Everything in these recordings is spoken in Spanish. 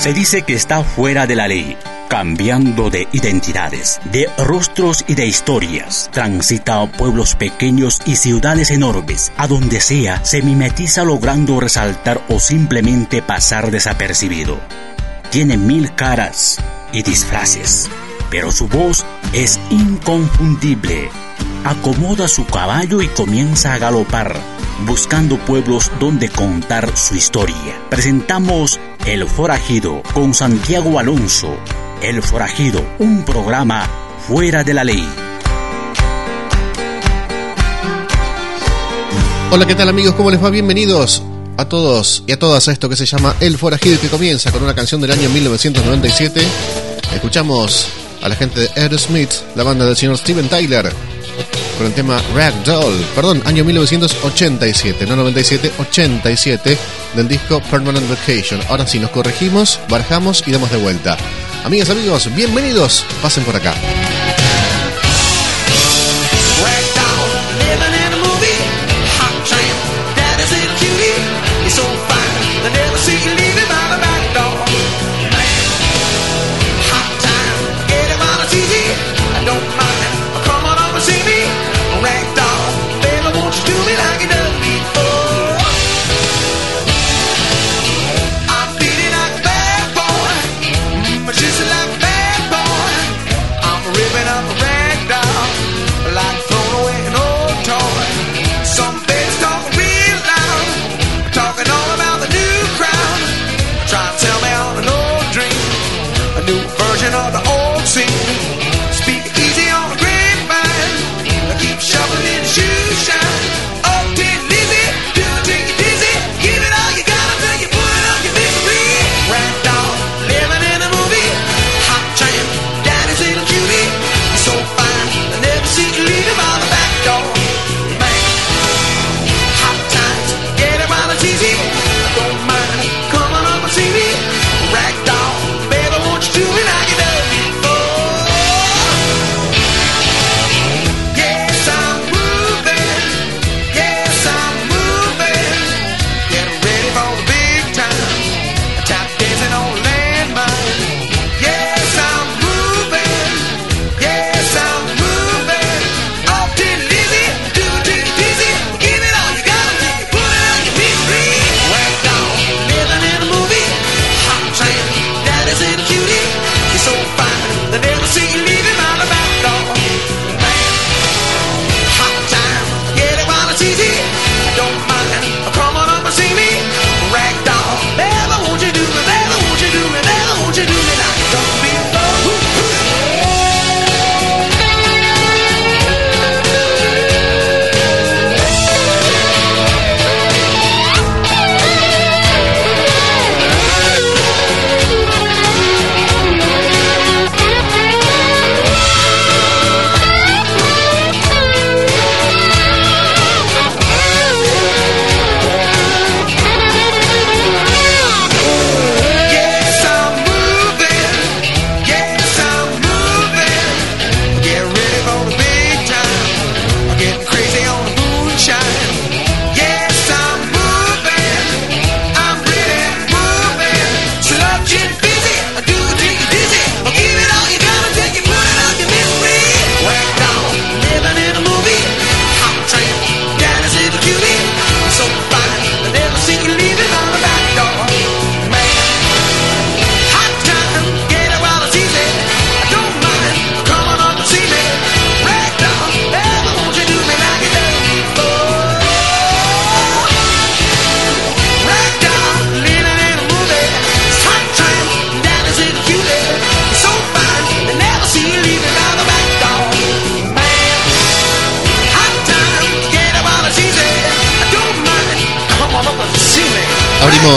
Se dice que está fuera de la ley, cambiando de identidades, de rostros y de historias. Transita pueblos pequeños y ciudades enormes. A donde sea, se mimetiza logrando resaltar o simplemente pasar desapercibido. Tiene mil caras y disfraces, pero su voz es inconfundible. Acomoda su caballo y comienza a galopar, buscando pueblos donde contar su historia. Presentamos El Forajido con Santiago Alonso, el Forajido, un programa fuera de la ley. Hola, ¿qué tal amigos? ¿Cómo les va? Bienvenidos a todos y a todas a esto que se llama El Forajido que comienza con una canción del año 1997. Escuchamos a la gente de Aerosmith, la banda del señor Steven Tyler, con el tema Ragdoll, perdón, año 1987, no 97, 87 del disco Permanent Vacation. Ahora sí, nos corregimos, barajamos y damos de vuelta. Amigas, amigos, bienvenidos. Pasen por acá.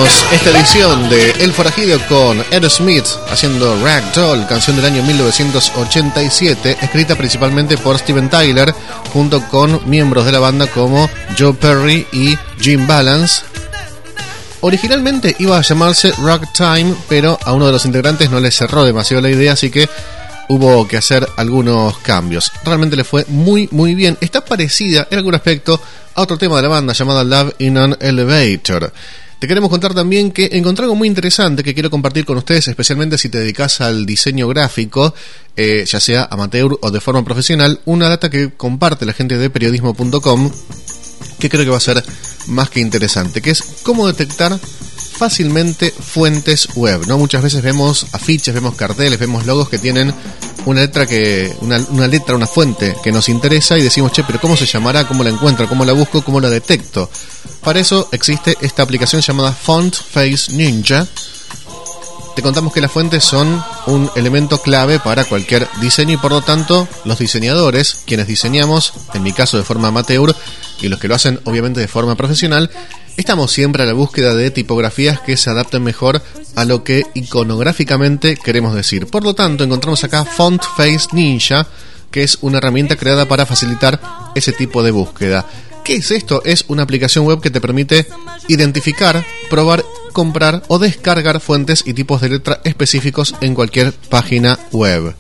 Esta edición de El Forajido con Ed Smith haciendo Ragdoll, canción del año 1987, escrita principalmente por Steven Tyler, junto con miembros de la banda como Joe Perry y Jim Balance. Originalmente iba a llamarse Rock Time, pero a uno de los integrantes no le cerró demasiado la idea, así que hubo que hacer algunos cambios. Realmente le fue muy muy bien. Está parecida en algún aspecto a otro tema de la banda llamada Love in an Elevator Te queremos contar también que encontré algo muy interesante que quiero compartir con ustedes, especialmente si te dedicas al diseño gráfico, eh, ya sea amateur o de forma profesional, una data que comparte la gente de periodismo.com que creo que va a ser más que interesante, que es cómo detectar fácilmente fuentes web, ¿no? Muchas veces vemos afiches, vemos carteles, vemos logos que tienen una letra que una, una, letra, una fuente que nos interesa y decimos, "Che, pero ¿cómo se llamará? ¿Cómo la encuentro? ¿Cómo la busco? ¿Cómo la detecto?" Para eso existe esta aplicación llamada Font Face Ninja. Te contamos que las fuentes son un elemento clave para cualquier diseño y por lo tanto los diseñadores, quienes diseñamos, en mi caso de forma amateur, y los que lo hacen obviamente de forma profesional, Estamos siempre a la búsqueda de tipografías que se adapten mejor a lo que iconográficamente queremos decir. Por lo tanto, encontramos acá Font Face Ninja, que es una herramienta creada para facilitar ese tipo de búsqueda. ¿Qué es esto? Es una aplicación web que te permite identificar, probar, comprar o descargar fuentes y tipos de letra específicos en cualquier página web.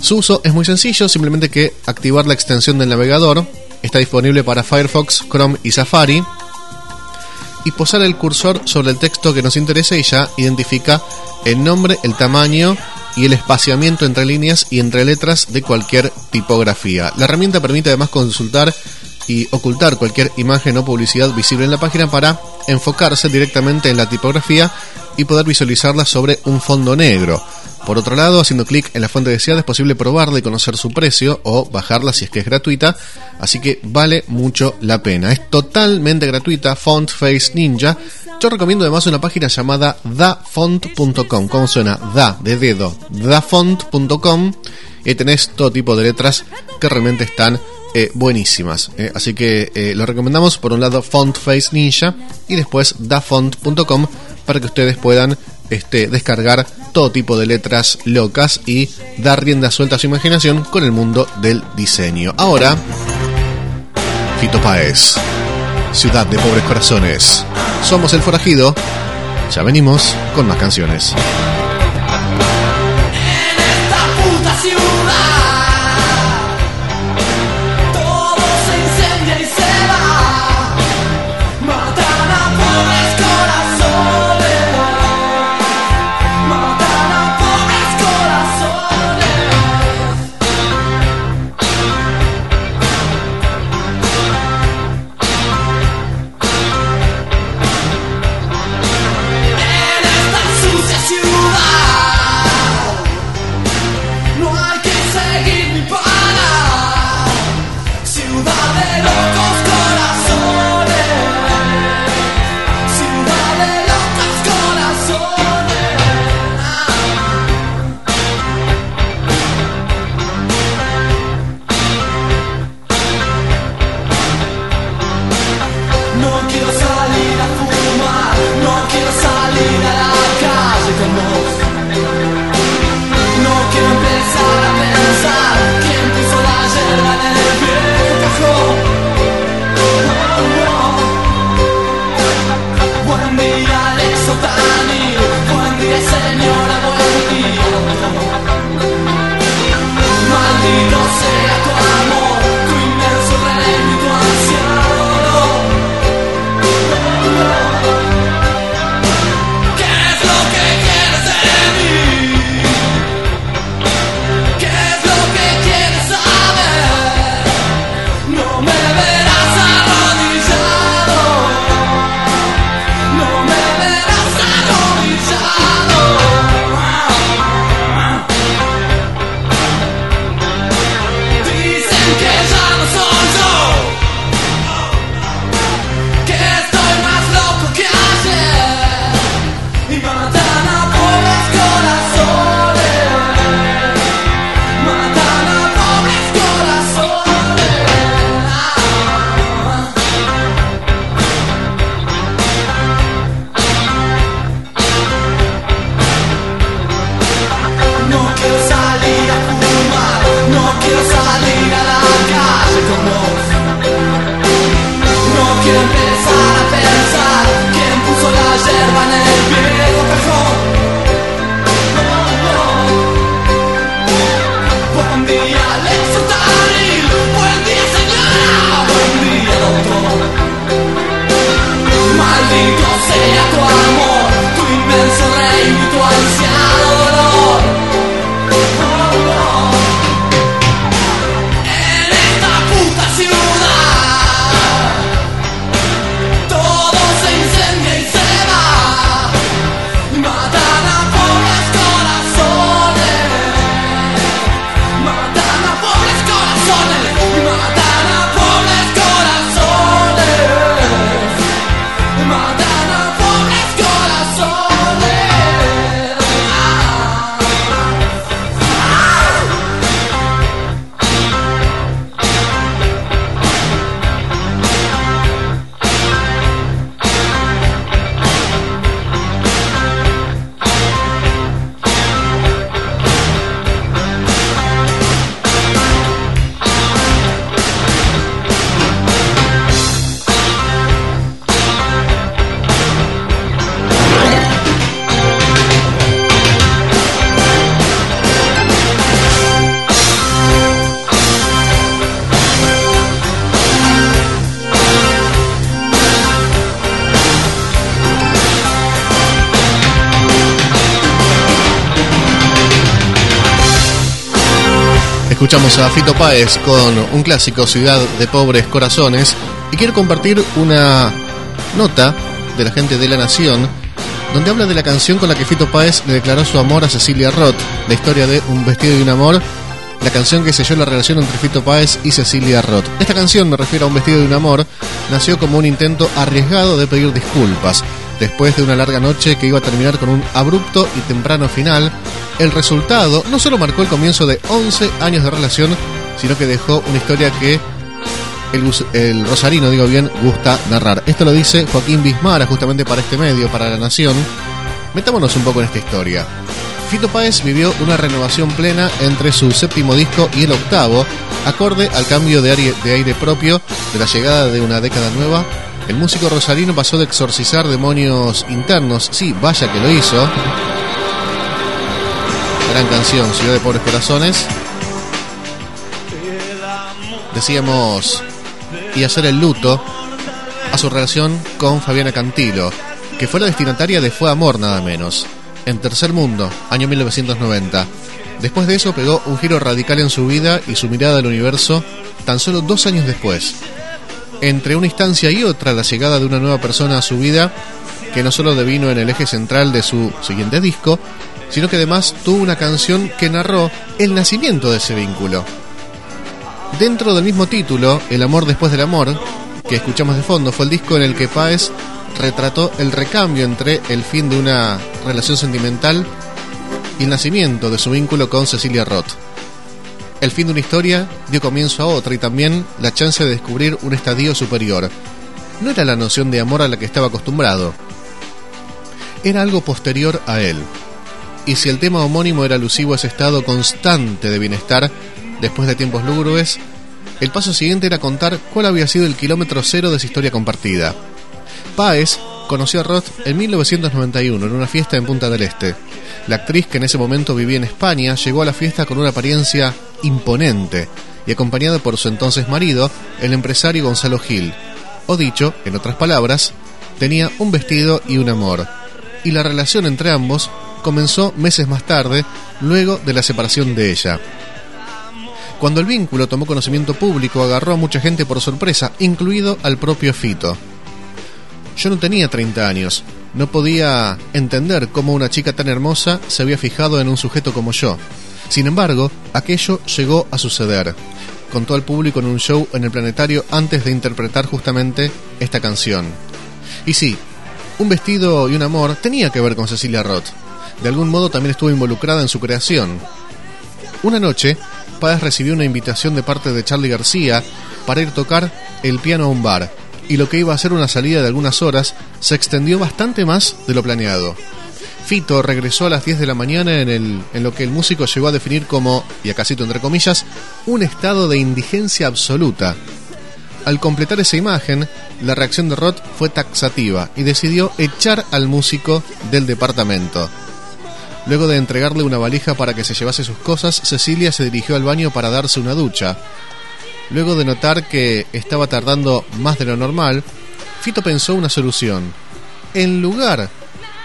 Su uso es muy sencillo, simplemente que activar la extensión del navegador. Está disponible para Firefox, Chrome y Safari y posar el cursor sobre el texto que nos interesa y ya identifica el nombre, el tamaño y el espaciamiento entre líneas y entre letras de cualquier tipografía. La herramienta permite además consultar y ocultar cualquier imagen o publicidad visible en la página para enfocarse directamente en la tipografía y poder visualizarla sobre un fondo negro. Por otro lado, haciendo clic en la fuente deseada es posible probarla y conocer su precio o bajarla si es que es gratuita, así que vale mucho la pena. Es totalmente gratuita, Font Face Ninja. Yo recomiendo además una página llamada dafont.com. ¿Cómo suena? Da, de dedo. dafont.com. Y tenés todo tipo de letras que realmente están eh, buenísimas. Eh. Así que eh, lo recomendamos por un lado Font Face Ninja y después dafont.com para que ustedes puedan este, descargar todo tipo de letras locas y dar rienda suelta a su imaginación con el mundo del diseño. Ahora, Fito Paez, Ciudad de Pobres Corazones. Somos el forajido. Ya venimos con más canciones. Escuchamos a Fito Páez con un clásico Ciudad de Pobres Corazones y quiero compartir una nota de la gente de La Nación donde habla de la canción con la que Fito Páez le declaró su amor a Cecilia Roth, la historia de Un vestido y un amor, la canción que selló la relación entre Fito Páez y Cecilia Roth. Esta canción, me refiero a Un vestido y un amor, nació como un intento arriesgado de pedir disculpas. Después de una larga noche que iba a terminar con un abrupto y temprano final, el resultado no solo marcó el comienzo de 11 años de relación, sino que dejó una historia que el, rosarino, digo bien, gusta narrar. Esto lo dice Joaquín Bismara justamente para este medio, para La Nación. Metámonos un poco en esta historia. Fito Páez vivió una renovación plena entre su séptimo disco y el octavo, acorde al cambio de aire, de aire propio de la llegada de una década nueva. El músico rosarino pasó de exorcizar demonios internos, sí, vaya que lo hizo. Canción, Ciudad de Pobres Corazones. Decíamos y hacer el luto a su relación con Fabiana Cantilo, que fue la destinataria de Fue Amor nada menos, en Tercer Mundo, año 1990. Después de eso pegó un giro radical en su vida y su mirada al universo tan solo dos años después. Entre una instancia y otra, la llegada de una nueva persona a su vida, que no solo devino en el eje central de su siguiente disco, sino que además tuvo una canción que narró el nacimiento de ese vínculo. Dentro del mismo título, El amor después del amor, que escuchamos de fondo, fue el disco en el que Páez retrató el recambio entre el fin de una relación sentimental y el nacimiento de su vínculo con Cecilia Roth. El fin de una historia dio comienzo a otra y también la chance de descubrir un estadio superior. No era la noción de amor a la que estaba acostumbrado, era algo posterior a él. Y si el tema homónimo era alusivo a ese estado constante de bienestar, después de tiempos lúgubres, el paso siguiente era contar cuál había sido el kilómetro cero de su historia compartida. Páez conoció a Roth en 1991 en una fiesta en Punta del Este. La actriz que en ese momento vivía en España llegó a la fiesta con una apariencia imponente y acompañada por su entonces marido, el empresario Gonzalo Gil. O dicho, en otras palabras, tenía un vestido y un amor. Y la relación entre ambos comenzó meses más tarde, luego de la separación de ella. Cuando el vínculo tomó conocimiento público, agarró a mucha gente por sorpresa, incluido al propio Fito. Yo no tenía 30 años, no podía entender cómo una chica tan hermosa se había fijado en un sujeto como yo. Sin embargo, aquello llegó a suceder. Contó al público en un show en el planetario antes de interpretar justamente esta canción. Y sí, un vestido y un amor tenía que ver con Cecilia Roth. De algún modo también estuvo involucrada en su creación. Una noche, Páez recibió una invitación de parte de Charlie García para ir a tocar el piano a un bar, y lo que iba a ser una salida de algunas horas se extendió bastante más de lo planeado. Fito regresó a las 10 de la mañana en, el, en lo que el músico llegó a definir como, y acá cito entre comillas, un estado de indigencia absoluta. Al completar esa imagen, la reacción de Roth fue taxativa y decidió echar al músico del departamento. Luego de entregarle una valija para que se llevase sus cosas, Cecilia se dirigió al baño para darse una ducha. Luego de notar que estaba tardando más de lo normal, Fito pensó una solución. En lugar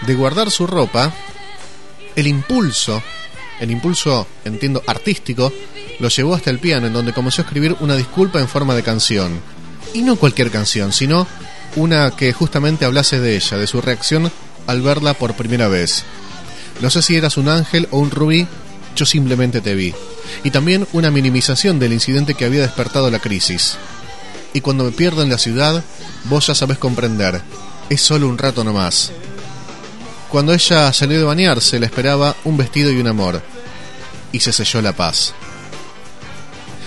de guardar su ropa, el impulso, el impulso, entiendo, artístico, lo llevó hasta el piano, en donde comenzó a escribir una disculpa en forma de canción. Y no cualquier canción, sino una que justamente hablase de ella, de su reacción al verla por primera vez. No sé si eras un ángel o un rubí, yo simplemente te vi. Y también una minimización del incidente que había despertado la crisis. Y cuando me pierdo en la ciudad, vos ya sabés comprender. Es solo un rato nomás. Cuando ella salió de bañarse, le esperaba un vestido y un amor. Y se selló la paz.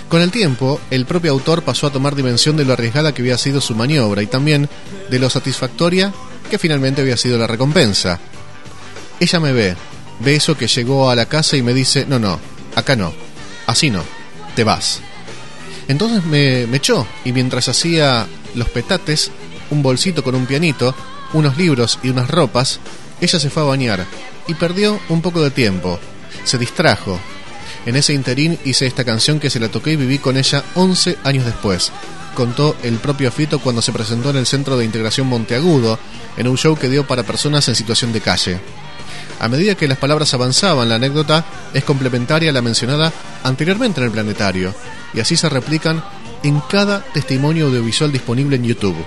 Con el tiempo, el propio autor pasó a tomar dimensión de lo arriesgada que había sido su maniobra y también de lo satisfactoria que finalmente había sido la recompensa. Ella me ve, ve eso que llegó a la casa y me dice, no, no, acá no, así no, te vas. Entonces me, me echó y mientras hacía los petates, un bolsito con un pianito, unos libros y unas ropas, ella se fue a bañar y perdió un poco de tiempo. Se distrajo. En ese interín hice esta canción que se la toqué y viví con ella 11 años después. Contó el propio Fito cuando se presentó en el Centro de Integración Monteagudo, en un show que dio para personas en situación de calle. A medida que las palabras avanzaban, la anécdota es complementaria a la mencionada anteriormente en el planetario, y así se replican en cada testimonio audiovisual disponible en YouTube.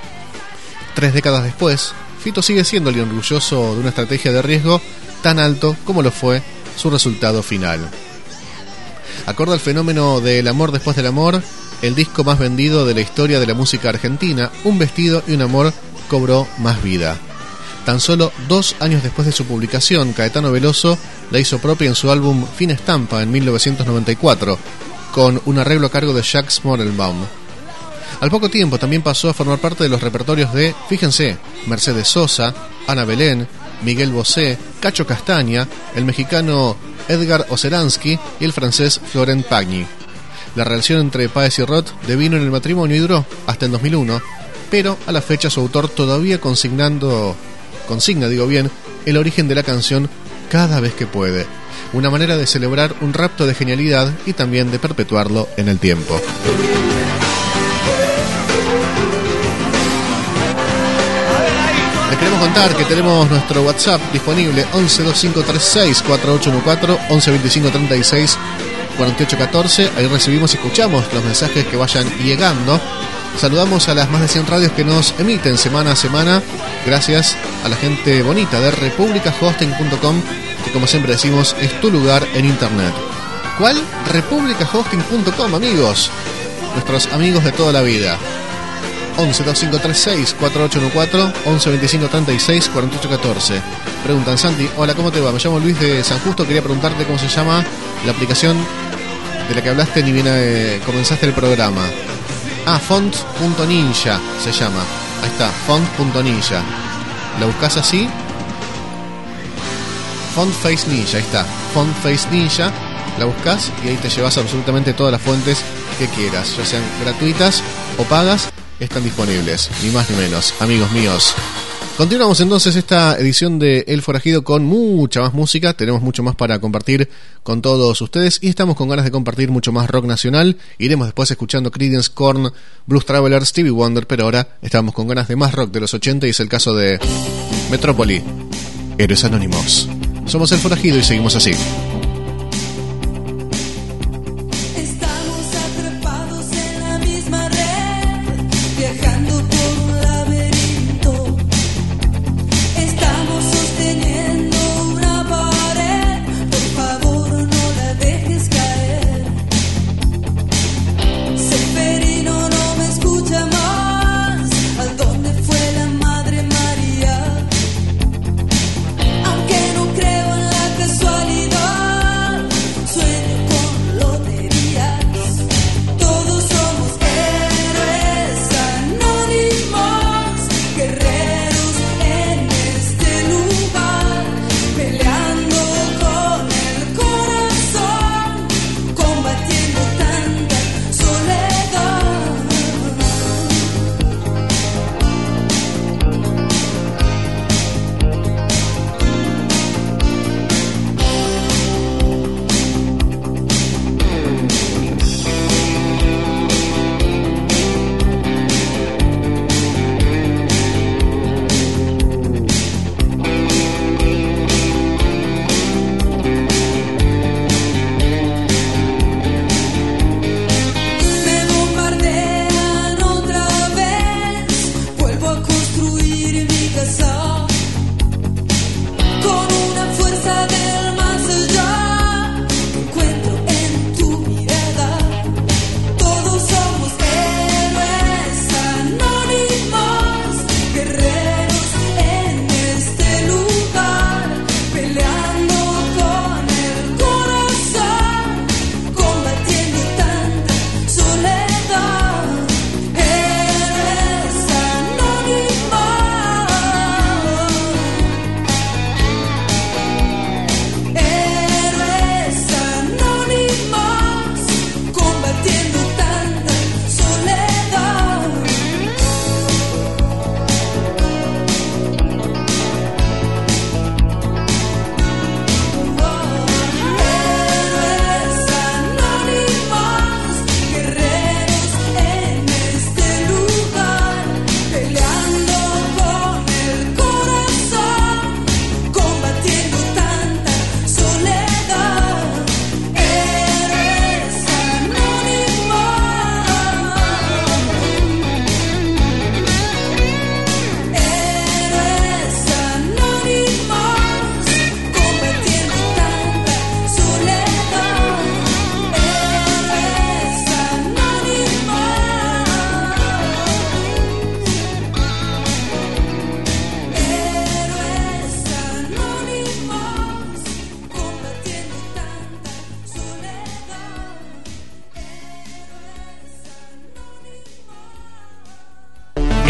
Tres décadas después, Fito sigue siendo el orgulloso de una estrategia de riesgo tan alto como lo fue su resultado final. Acorde al fenómeno del amor después del amor, el disco más vendido de la historia de la música argentina, Un vestido y un amor, cobró más vida. Tan solo dos años después de su publicación, Caetano Veloso la hizo propia en su álbum Fin Estampa en 1994, con un arreglo a cargo de Jacques Morelbaum. Al poco tiempo también pasó a formar parte de los repertorios de, fíjense, Mercedes Sosa, Ana Belén, Miguel Bosé, Cacho Castaña, el mexicano Edgar Oceransky y el francés Florent Pagny. La relación entre Páez y Roth devino en el matrimonio y duró hasta el 2001, pero a la fecha su autor todavía consignando, consigna, digo bien, el origen de la canción cada vez que puede. Una manera de celebrar un rapto de genialidad y también de perpetuarlo en el tiempo. Contar que tenemos nuestro WhatsApp disponible 112536 4814 112536 4814. Ahí recibimos y escuchamos los mensajes que vayan llegando. Saludamos a las más de 100 radios que nos emiten semana a semana. Gracias a la gente bonita de republicahosting.com, que como siempre decimos es tu lugar en internet. ¿Cuál? republicahosting.com, amigos. Nuestros amigos de toda la vida. 11 2536 4814 11 25 36 4814 Preguntan Santi, hola, ¿cómo te va? Me llamo Luis de San Justo, quería preguntarte cómo se llama la aplicación de la que hablaste ni bien eh, comenzaste el programa. Ah, font.ninja se llama. Ahí está, font.ninja. La buscas así. Font Face Ninja, ahí está. Font Face Ninja. La buscas y ahí te llevas absolutamente todas las fuentes que quieras, ya sean gratuitas o pagas, están disponibles, ni más ni menos, amigos míos. Continuamos entonces esta edición de El Forajido con mucha más música, tenemos mucho más para compartir con todos ustedes y estamos con ganas de compartir mucho más rock nacional. Iremos después escuchando Creedence, Korn, Blues Traveler, Stevie Wonder, pero ahora estamos con ganas de más rock de los 80 y es el caso de Metrópoli, Héroes Anónimos. Somos El Forajido y seguimos así.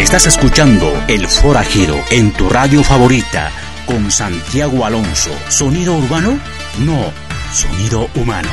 Estás escuchando El Forajido en tu radio favorita con Santiago Alonso. ¿Sonido urbano? No, sonido humano.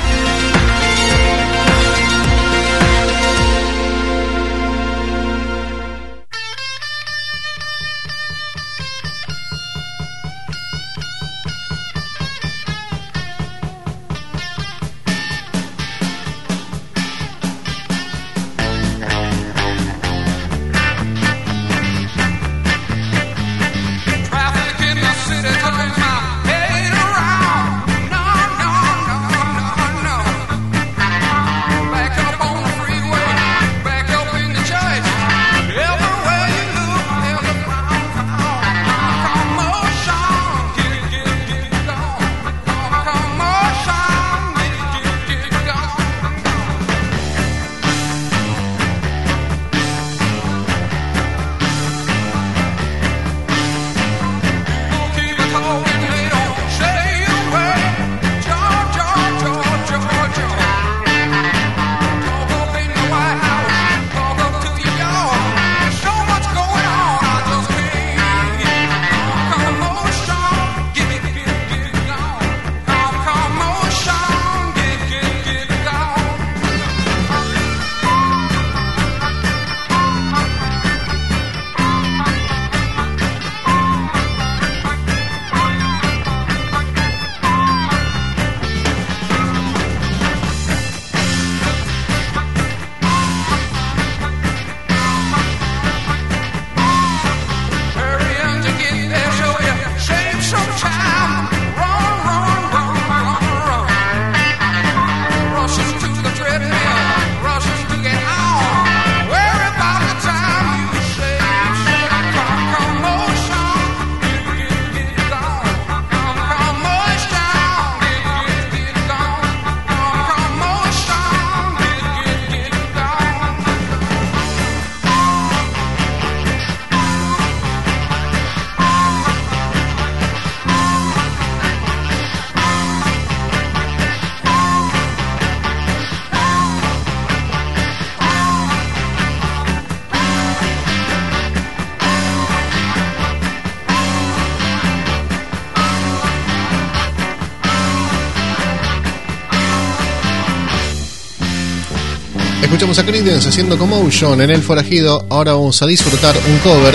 Escuchamos a Creedence haciendo Commotion en El Forajido. Ahora vamos a disfrutar un cover.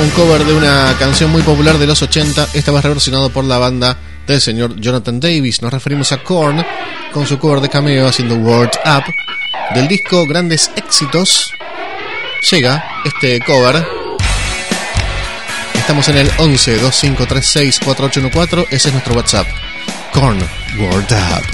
Un cover de una canción muy popular de los 80. Esta vez reversionado por la banda del señor Jonathan Davis. Nos referimos a Korn con su cover de cameo haciendo Word Up. Del disco Grandes Éxitos llega este cover. Estamos en el 11 2536 4814. Ese es nuestro WhatsApp. Korn Word Up.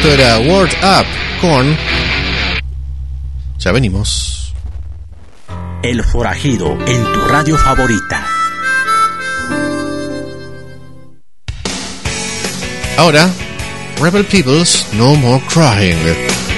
Esto era Word Up con... Ya venimos. El forajido en tu radio favorita. Ahora, Rebel Peoples No More Crying.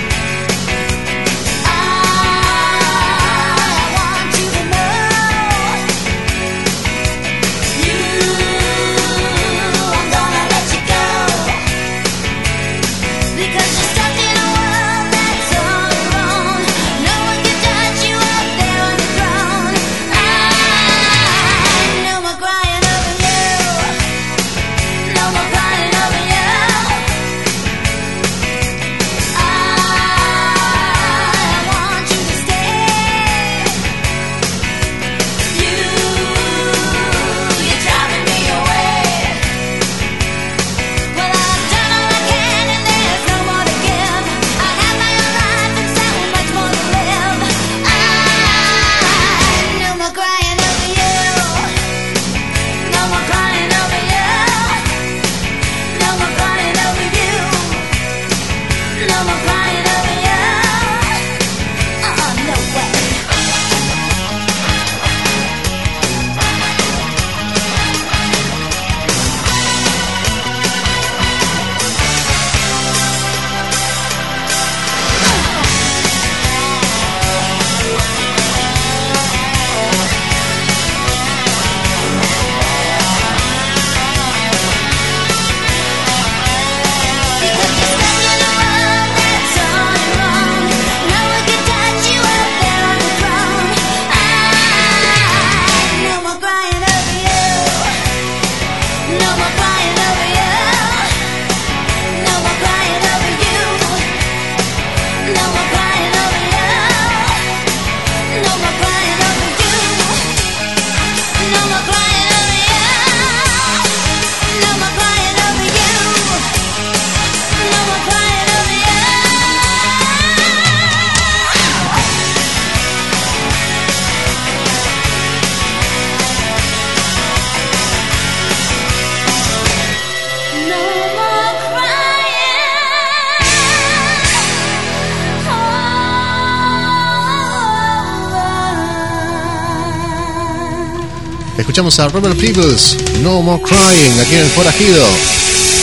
Escuchamos a Robert Peebles, No More Crying, aquí en el Forajido,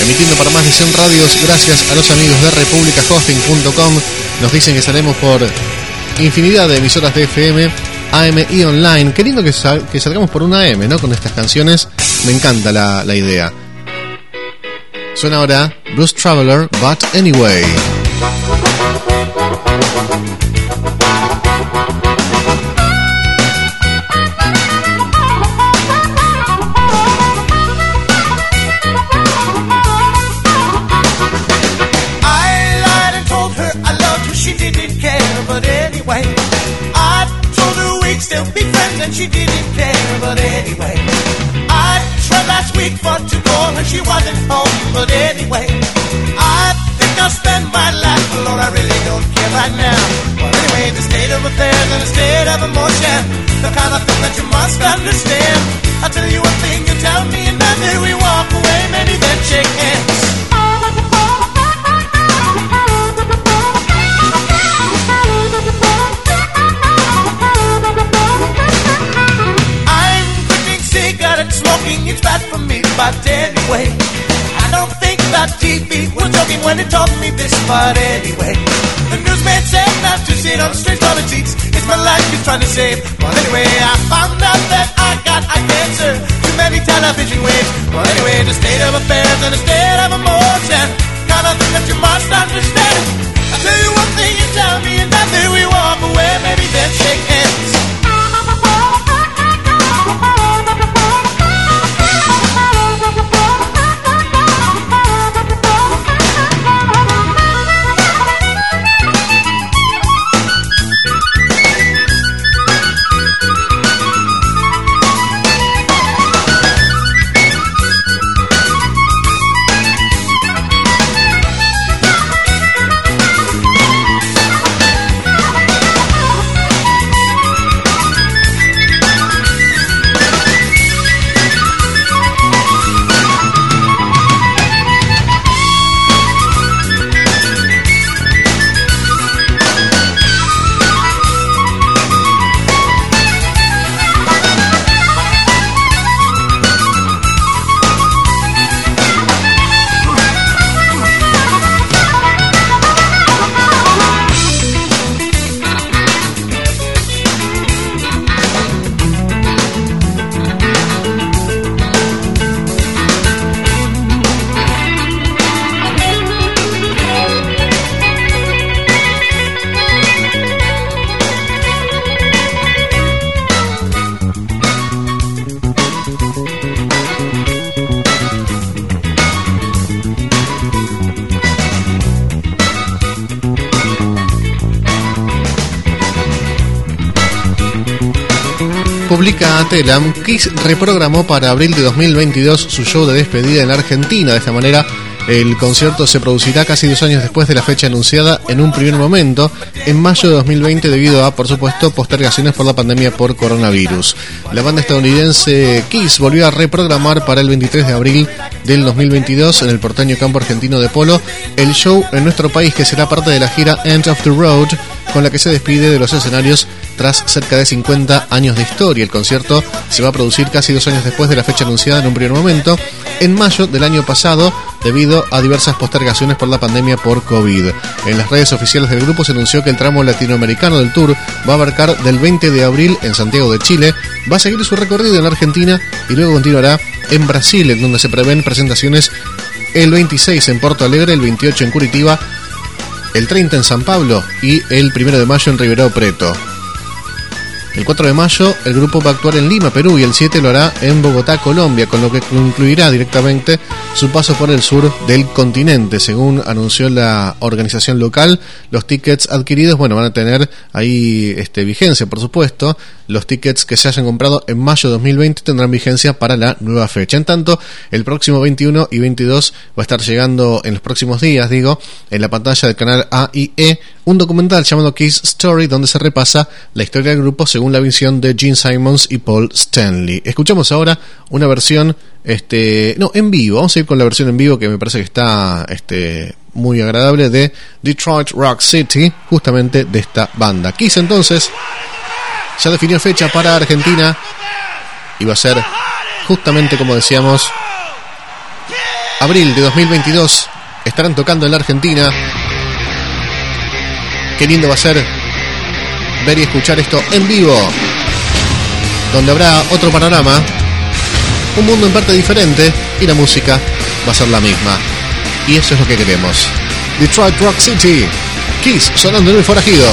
emitiendo para más de 100 radios gracias a los amigos de republicahosting.com. Nos dicen que salimos por infinidad de emisoras de FM, AM y online. Qué lindo que, que salgamos por una AM, ¿no? Con estas canciones. Me encanta la, la idea. Suena ahora Bruce Traveler, But Anyway. And she didn't care, but anyway. I tried last week for to go and she wasn't home, but anyway. I think I'll spend my life alone, I really don't care right now. But anyway, the state of affairs and the state of emotion, the kind of thing that you must understand. I'll tell you one thing, you tell me another, we walk away, maybe then shake hands. Is bad for me, but anyway, I don't think that TV was joking when it told me this, but anyway, the newsman said not to sit on straight politics. It's my life he's trying to save. But anyway, I found out that I got eye cancer. Too many television waves. But anyway, the state of affairs and the state of emotion, kind of thing that you must understand. I tell you one thing, you tell me another. We walk away, maybe then shake hands. Telam, Kiss reprogramó para abril de 2022 su show de despedida en Argentina. De esta manera, el concierto se producirá casi dos años después de la fecha anunciada en un primer momento, en mayo de 2020, debido a, por supuesto, postergaciones por la pandemia por coronavirus. La banda estadounidense Kiss volvió a reprogramar para el 23 de abril del 2022 en el porteño campo argentino de Polo el show en nuestro país que será parte de la gira End of the Road con la que se despide de los escenarios tras cerca de 50 años de historia. El concierto se va a producir casi dos años después de la fecha anunciada en un primer momento, en mayo del año pasado, debido a diversas postergaciones por la pandemia por COVID. En las redes oficiales del grupo se anunció que el tramo latinoamericano del tour va a abarcar del 20 de abril en Santiago de Chile, va a seguir su recorrido en Argentina y luego continuará en Brasil, en donde se prevén presentaciones el 26 en Porto Alegre, el 28 en Curitiba, el 30 en San Pablo y el 1 de mayo en Ribeirão Preto. El 4 de mayo el grupo va a actuar en Lima, Perú y el 7 lo hará en Bogotá, Colombia, con lo que concluirá directamente su paso por el sur del continente. Según anunció la organización local, los tickets adquiridos, bueno, van a tener ahí este, vigencia, por supuesto. Los tickets que se hayan comprado en mayo de 2020 tendrán vigencia para la nueva fecha. En tanto, el próximo 21 y 22 va a estar llegando en los próximos días, digo, en la pantalla del canal A y E, un documental llamado Kiss Story, donde se repasa la historia del grupo según la visión de Gene Simons y Paul Stanley. Escuchamos ahora una versión, este, no, en vivo. Vamos a ir con la versión en vivo que me parece que está, este, muy agradable de Detroit Rock City, justamente de esta banda. Kiss entonces ya definió fecha para Argentina y va a ser justamente como decíamos abril de 2022 estarán tocando en la Argentina qué lindo va a ser ver y escuchar esto en vivo, donde habrá otro panorama, un mundo en parte diferente y la música va a ser la misma. Y eso es lo que queremos. Detroit Rock City, Kiss sonando en el forajido.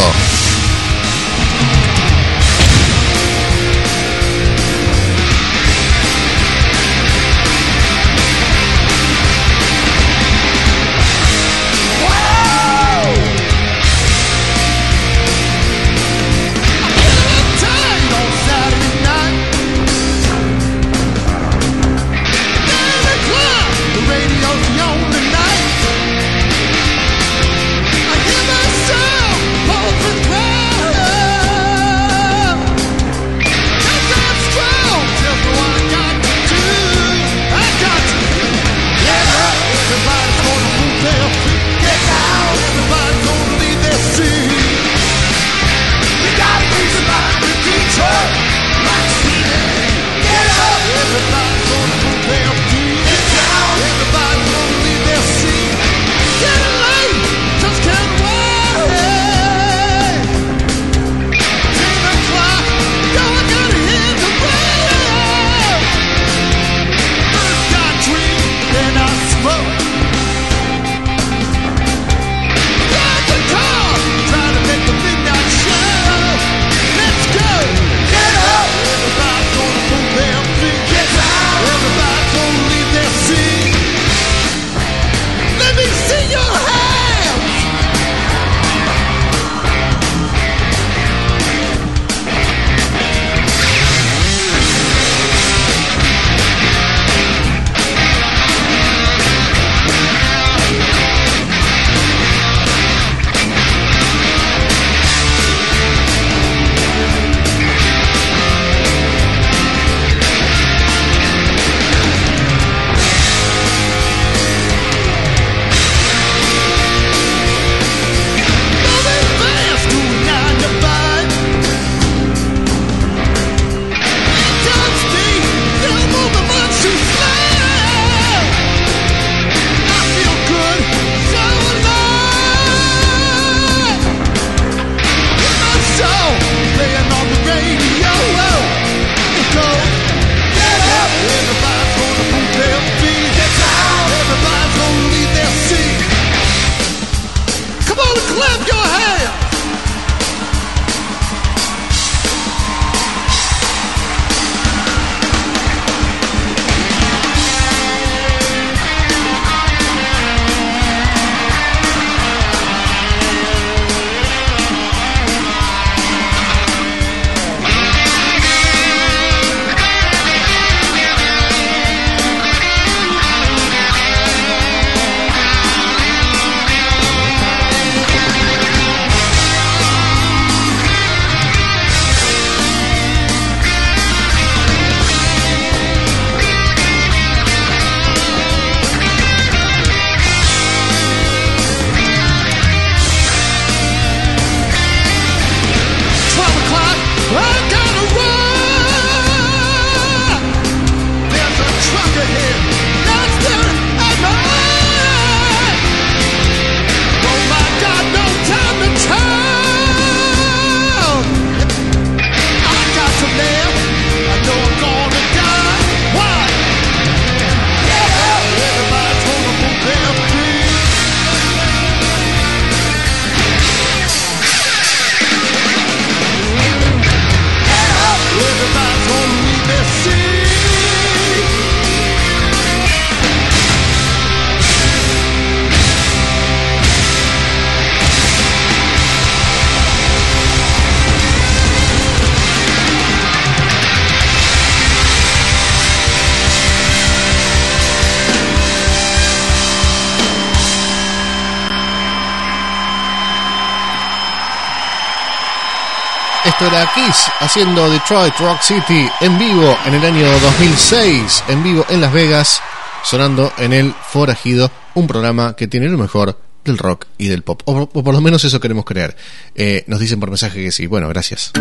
Era Kiss haciendo Detroit Rock City en vivo en el año 2006, en vivo en Las Vegas, sonando en el Forajido, un programa que tiene lo mejor del rock y del pop. O, por lo menos eso queremos creer. Eh, nos dicen por mensaje que sí. Bueno, gracias.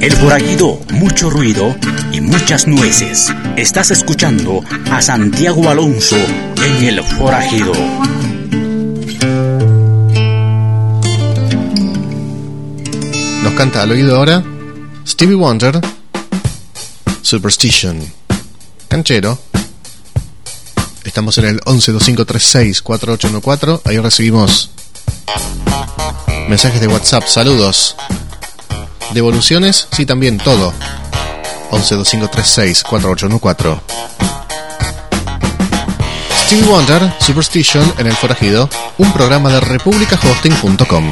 El forajido, mucho ruido y muchas nueces. Estás escuchando a Santiago Alonso en el forajido. Nos canta al oído ahora Stevie Wonder, Superstition, Canchero. Estamos en el 1125364814. Ahí recibimos mensajes de WhatsApp, saludos. Devoluciones, sí, también todo. 1125364814. Stevie Wonder, Superstition en el Forajido, un programa de republicahosting.com.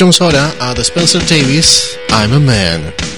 Escuchamos ahora a The Spencer Davis, I'm a Man.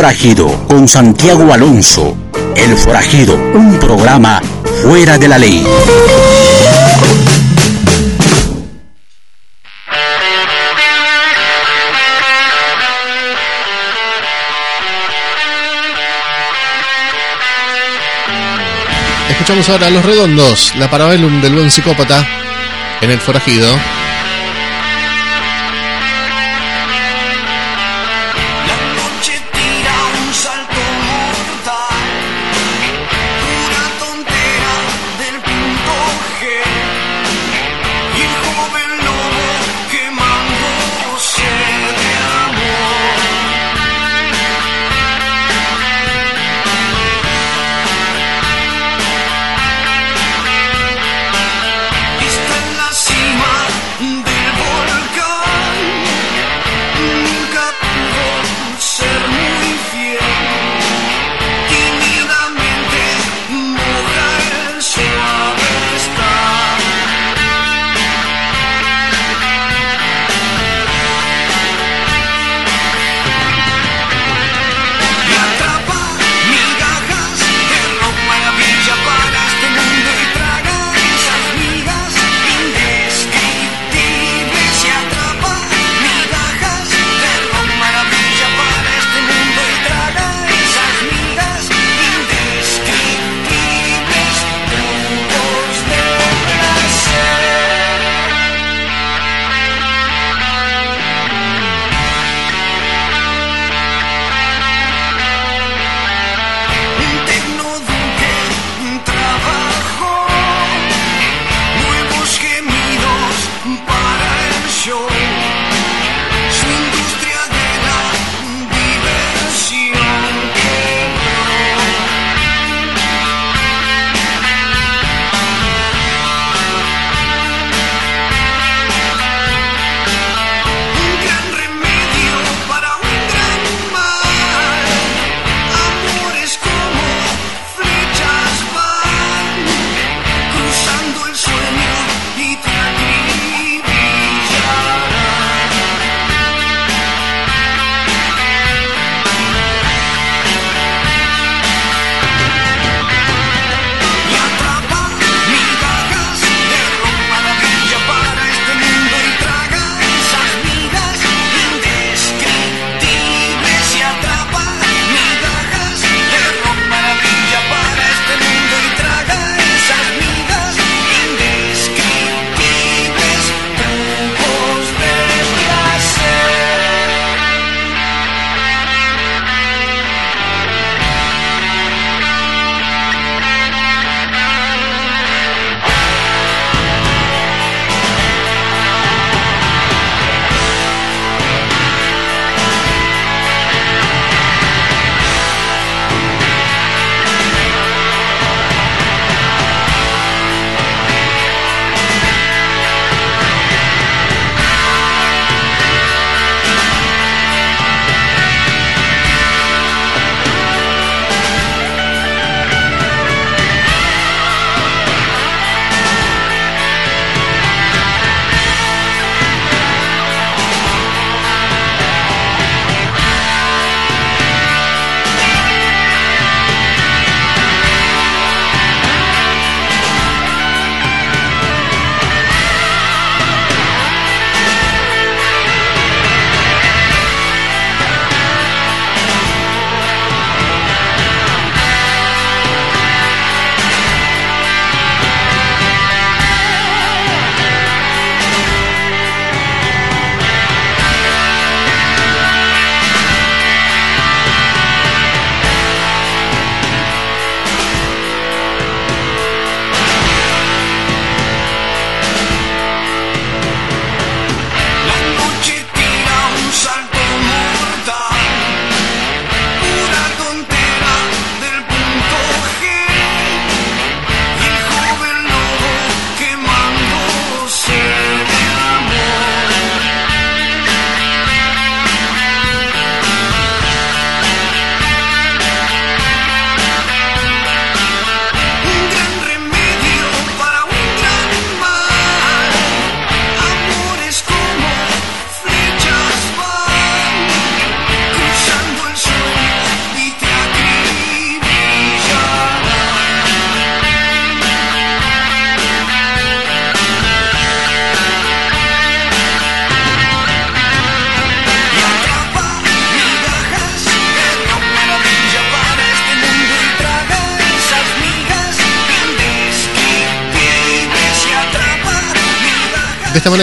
Forajido con Santiago Alonso. El Forajido, un programa fuera de la ley. Escuchamos ahora a Los Redondos, la parabellum del buen psicópata en el Forajido.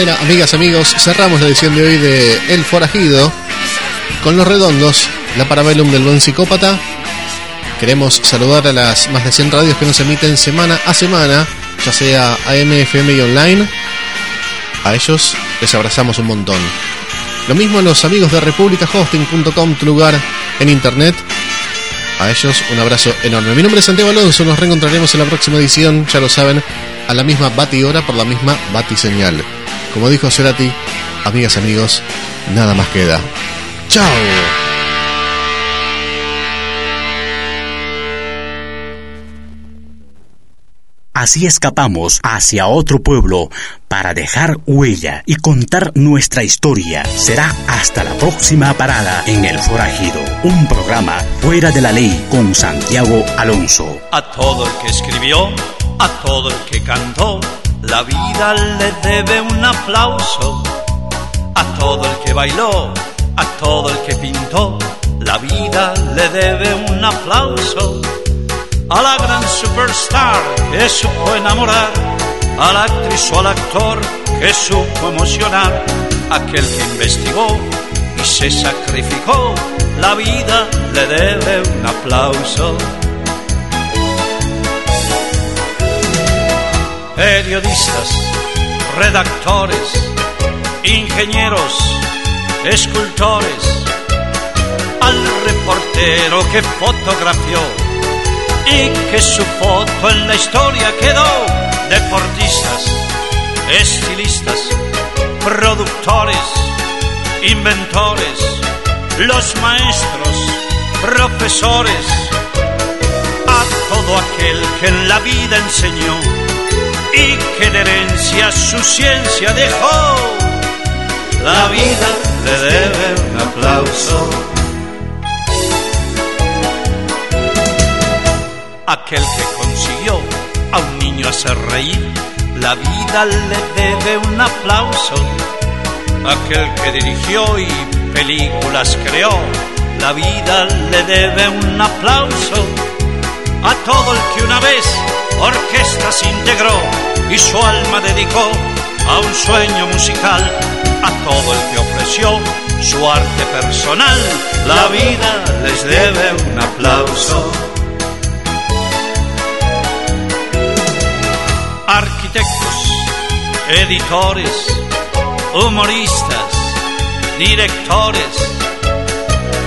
Amigas, amigos, cerramos la edición de hoy de El Forajido con los redondos, la parabellum del buen psicópata. Queremos saludar a las más de 100 radios que nos emiten semana a semana, ya sea AM, FM y online. A ellos les abrazamos un montón. Lo mismo a los amigos de republicahosting.com, tu lugar en internet. A ellos un abrazo enorme. Mi nombre es Santiago Alonso, nos reencontraremos en la próxima edición, ya lo saben, a la misma bati hora por la misma bati señal. Como dijo Cerati, amigas, amigos, nada más queda. ¡Chao! Así escapamos hacia otro pueblo para dejar huella y contar nuestra historia. Será hasta la próxima parada en El Forajido, un programa fuera de la ley con Santiago Alonso. A todo el que escribió, a todo el que cantó, la vida le debe un aplauso. A todo el que bailó, a todo el que pintó, la vida le debe un aplauso a la gran superstar que supo enamorar, a la actriz o al actor que supo emocionar, aquel que investigó y se sacrificó, la vida le debe un aplauso. Periodistas, redactores, ingenieros, escultores, al reportero que fotografió y que su foto en la historia quedó. Deportistas, estilistas, productores, inventores, los maestros, profesores, a todo aquel que en la vida enseñó y que de herencia su ciencia dejó. La vida le debe un aplauso aquel que consiguió a un niño hacer reír, la vida le debe un aplauso. Aquel que dirigió y películas creó, la vida le debe un aplauso. A todo el que una vez orquestas integró y su alma dedicó a un sueño musical, a todo el que ofreció su arte personal, la vida les debe un aplauso. arquitectos, editores, humoristas, directores,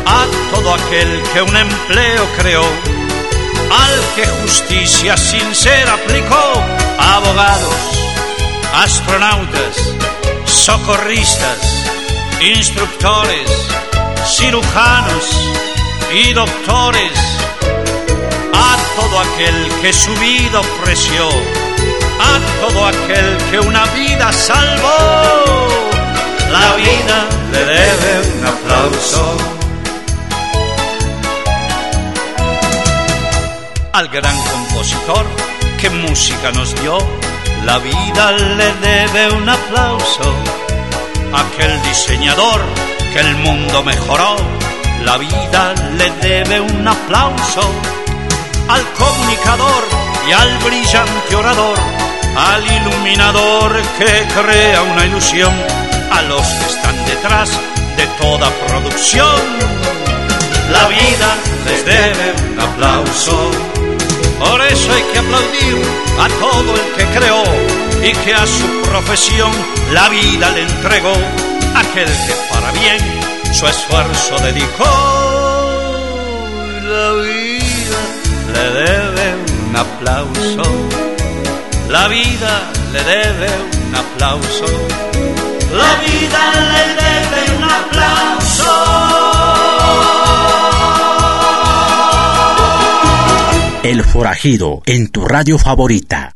a todo aquel que un empleo creó, al que justicia sincera aplicó, abogados, astronautas, socorristas, instructores, cirujanos y doctores, a todo aquel que su vida ofreció a todo aquel que una vida salvó. La vida le debe un aplauso. Al gran compositor que música nos dio, la vida le debe un aplauso. Aquel diseñador que el mundo mejoró, la vida le debe un aplauso. Al comunicador y al brillante orador, al iluminador que crea una ilusión, a los que están detrás de toda producción. La vida les debe un aplauso. Por eso hay que aplaudir a todo el que creó y que a su profesión la vida le entregó. Aquel que para bien su esfuerzo dedicó. La vida le debe un aplauso la vida le debe un aplauso. La vida le debe un aplauso. El forajido en tu radio favorita.